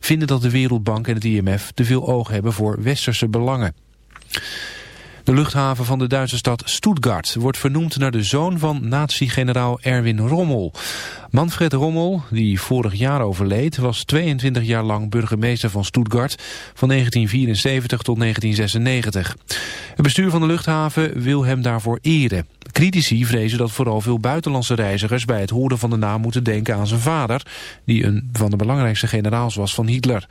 Vinden dat de Wereldbank en het IMF te veel oog hebben voor westerse belangen. De luchthaven van de Duitse stad Stuttgart wordt vernoemd naar de zoon van nazi-generaal Erwin Rommel. Manfred Rommel, die vorig jaar overleed, was 22 jaar lang burgemeester van Stuttgart van 1974 tot 1996. Het bestuur van de luchthaven wil hem daarvoor eren. Critici vrezen dat vooral veel buitenlandse reizigers bij het horen van de naam moeten denken aan zijn vader, die een van de belangrijkste generaals was van Hitler.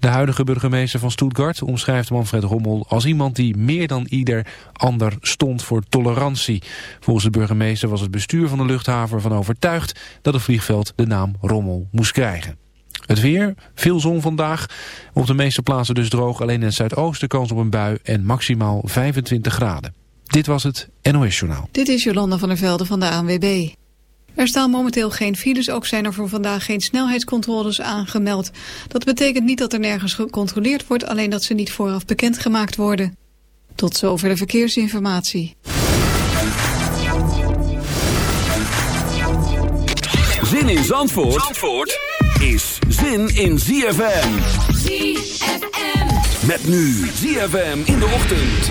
De huidige burgemeester van Stuttgart omschrijft Manfred Rommel als iemand die meer dan ieder ander stond voor tolerantie. Volgens de burgemeester was het bestuur van de luchthaven ervan overtuigd dat het vliegveld de naam Rommel moest krijgen. Het weer, veel zon vandaag. Op de meeste plaatsen dus droog, alleen in het zuidoosten kans op een bui en maximaal 25 graden. Dit was het NOS Journaal. Dit is Jolanda van der Velde van de ANWB. Er staan momenteel geen files, ook zijn er voor vandaag geen snelheidscontroles aangemeld. Dat betekent niet dat er nergens gecontroleerd wordt, alleen dat ze niet vooraf bekendgemaakt worden. Tot zover de verkeersinformatie. Zin in Zandvoort, Zandvoort is zin in ZFM. ZFM. Met nu ZFM in de ochtend.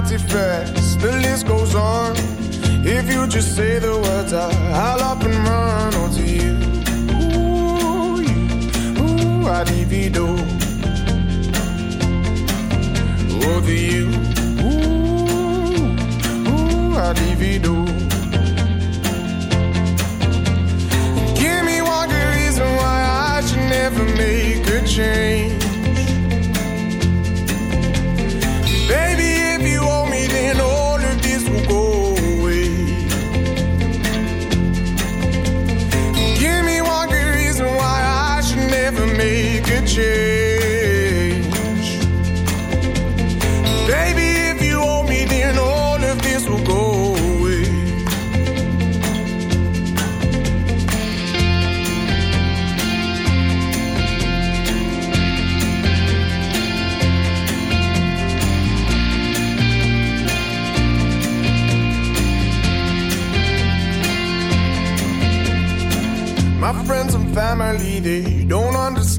Many artifacts, the list goes on. If you just say the words, I, I'll up and run onto you. Ooh, you, ooh, I'd divido. Over you, ooh, ooh, I'd divido. Oh, Give me one good reason why I should never make a change.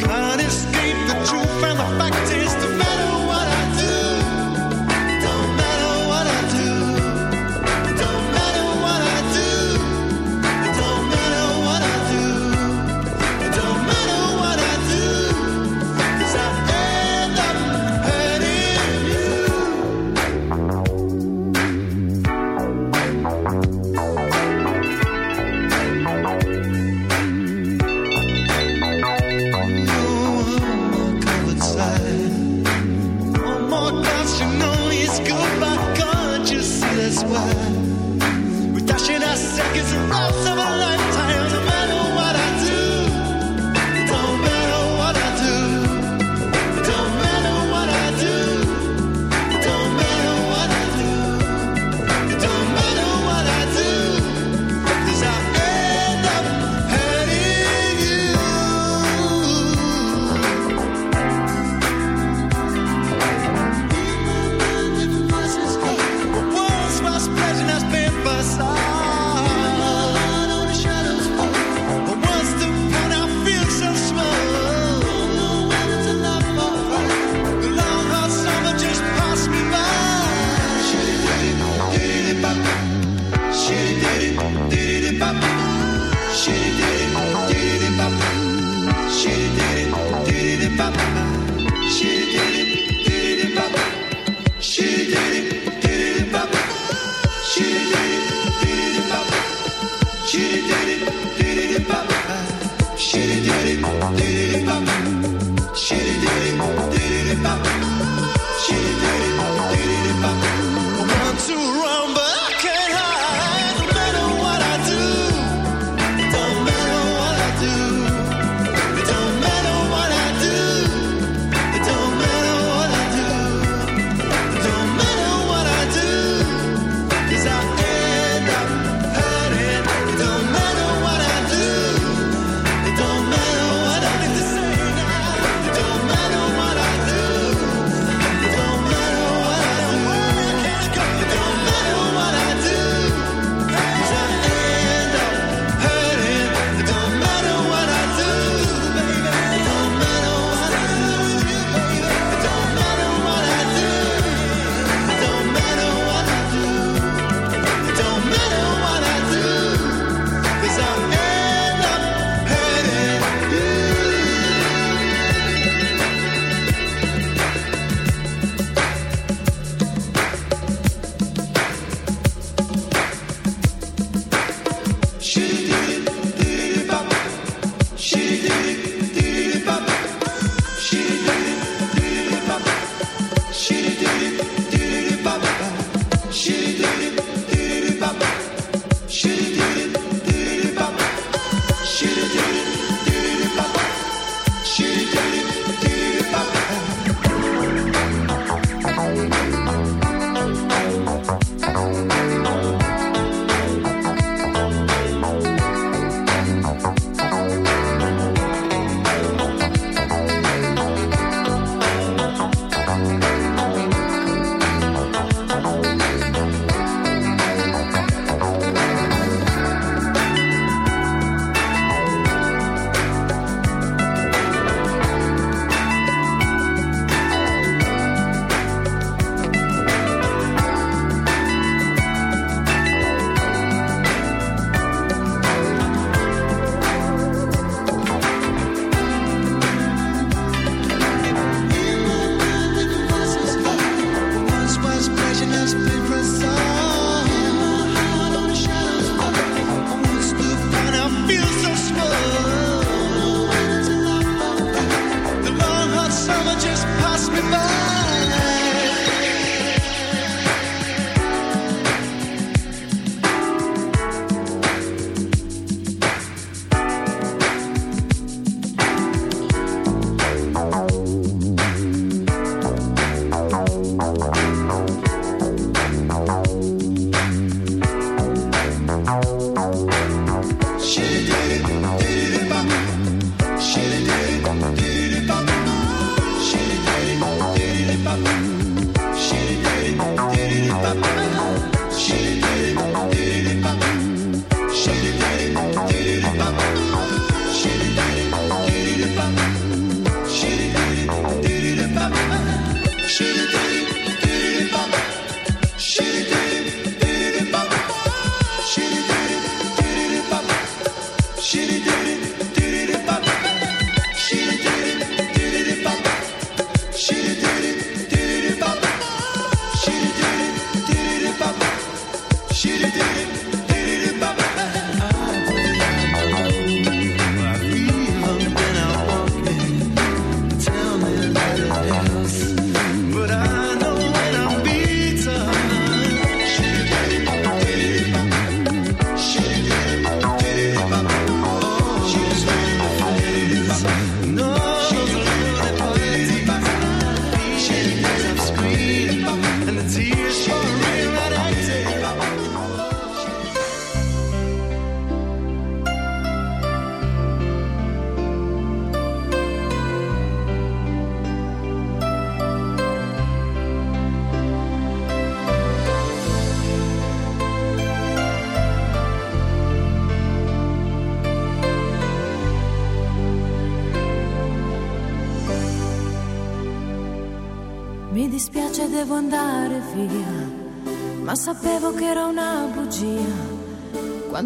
Can't escape the truth and the fact is, no matter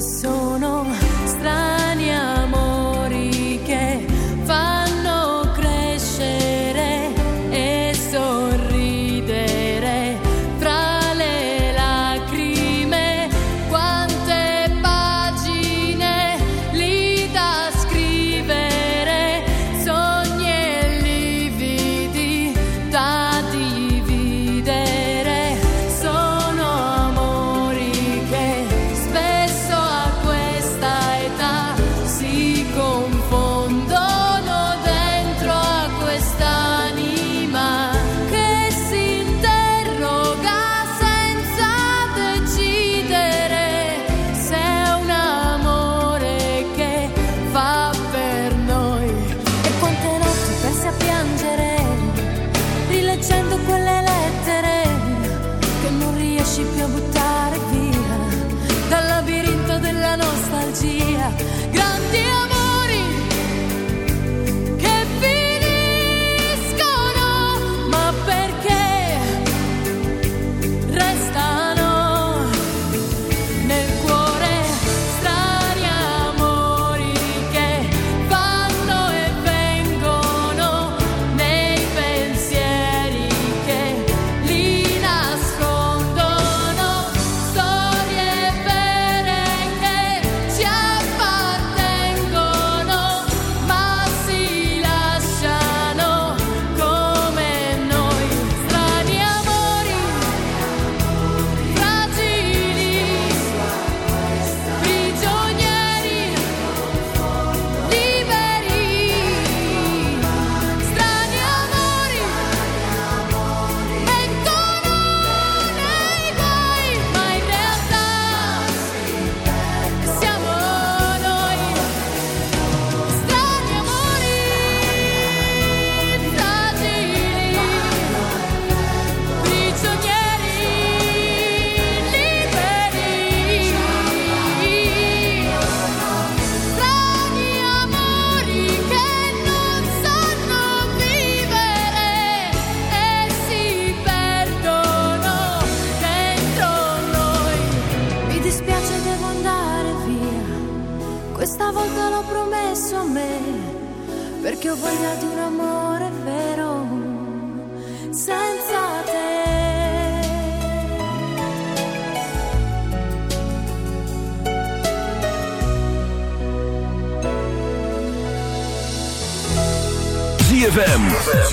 sono strani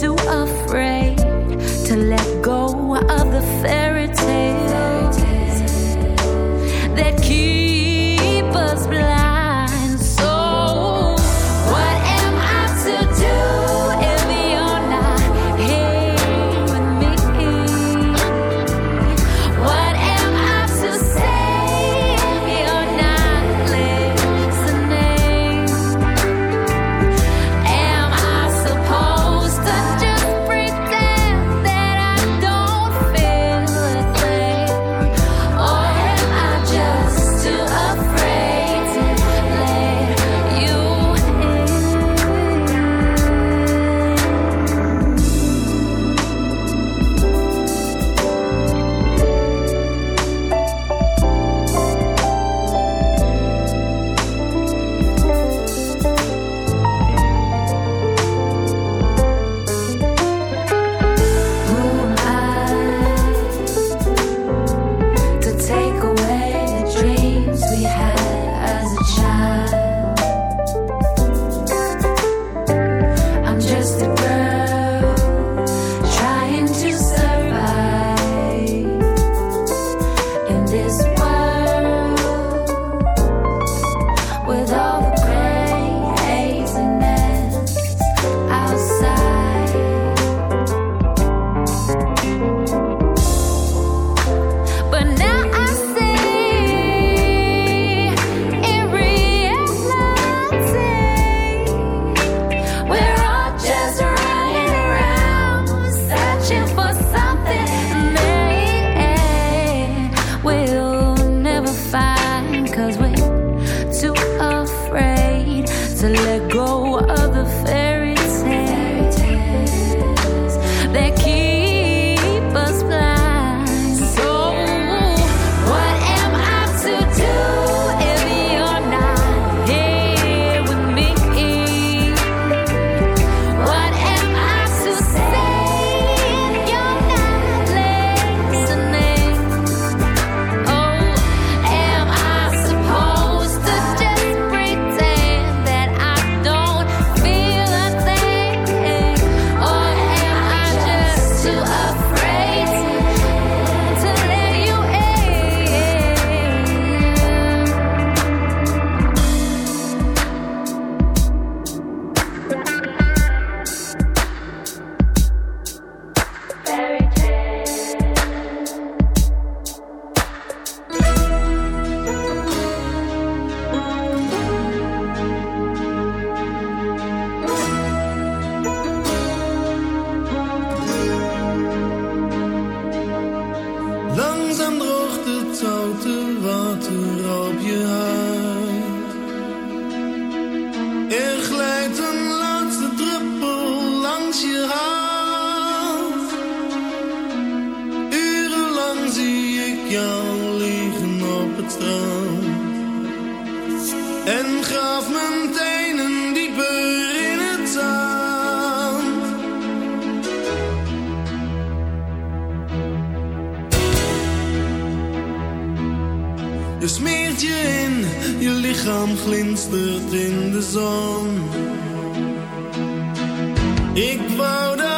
too afraid to let go of the fairy tales that keep world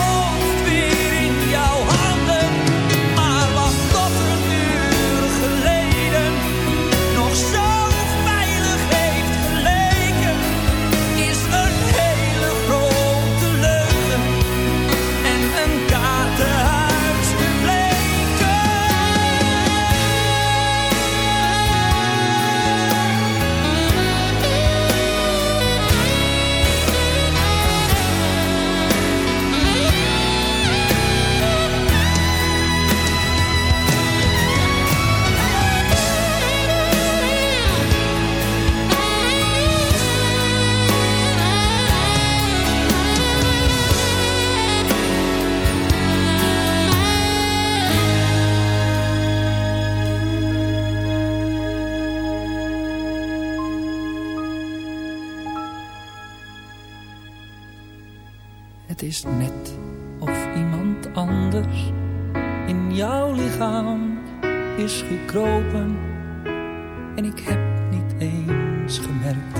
En ik heb niet eens gemerkt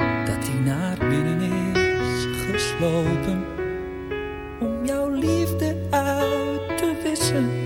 dat hij naar binnen is geslopen. Om jouw liefde uit te wissen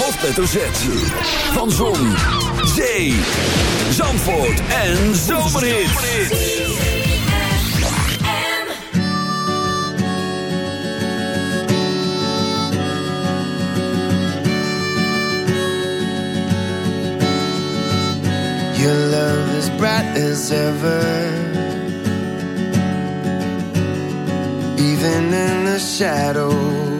hoofdletter Z. Van Zon, Zee, Zandvoort en Zomerhits. Your love is bright as ever. Even in the shadows.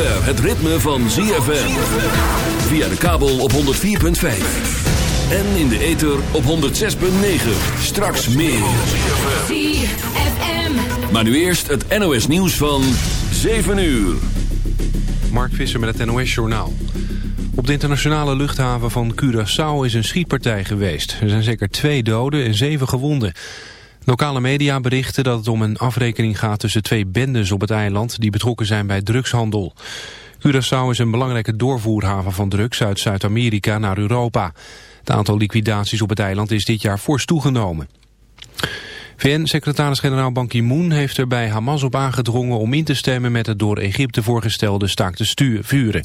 zover het ritme van ZFM. Via de kabel op 104.5. En in de ether op 106.9. Straks meer. ZFM. Maar nu eerst het NOS nieuws van 7 uur. Mark Visser met het NOS-journaal. Op de internationale luchthaven van Curaçao is een schietpartij geweest. Er zijn zeker twee doden en zeven gewonden. Lokale media berichten dat het om een afrekening gaat tussen twee bendes op het eiland... die betrokken zijn bij drugshandel. Curaçao is een belangrijke doorvoerhaven van drugs uit Zuid-Amerika naar Europa. Het aantal liquidaties op het eiland is dit jaar fors toegenomen. VN-secretaris-generaal Ban Ki-moon heeft er bij Hamas op aangedrongen om in te stemmen met het door Egypte voorgestelde staakt te vuren.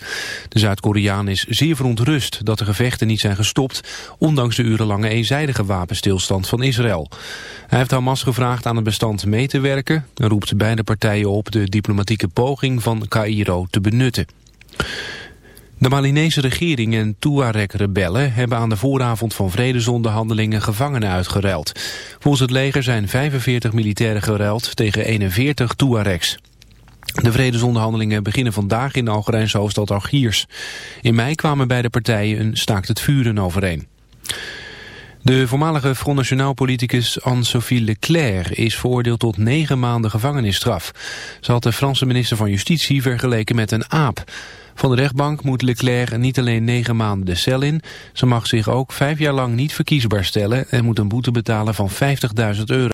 De Zuid-Koreaan is zeer verontrust dat de gevechten niet zijn gestopt, ondanks de urenlange eenzijdige wapenstilstand van Israël. Hij heeft Hamas gevraagd aan het bestand mee te werken en roept beide partijen op de diplomatieke poging van Cairo te benutten. De Malinese regering en Tuareg-rebellen hebben aan de vooravond van vredesonderhandelingen gevangenen uitgeruild. Volgens het leger zijn 45 militairen geruild tegen 41 Tuaregs. De vredesonderhandelingen beginnen vandaag in de Algerijnse hoofdstad Algiers. In mei kwamen beide partijen een staakt het vuren overeen. De voormalige Front Nationaal politicus Anne-Sophie Leclerc is veroordeeld tot negen maanden gevangenisstraf. Ze had de Franse minister van Justitie vergeleken met een aap. Van de rechtbank moet Leclerc niet alleen negen maanden de cel in, ze mag zich ook vijf jaar lang niet verkiesbaar stellen en moet een boete betalen van 50.000 euro.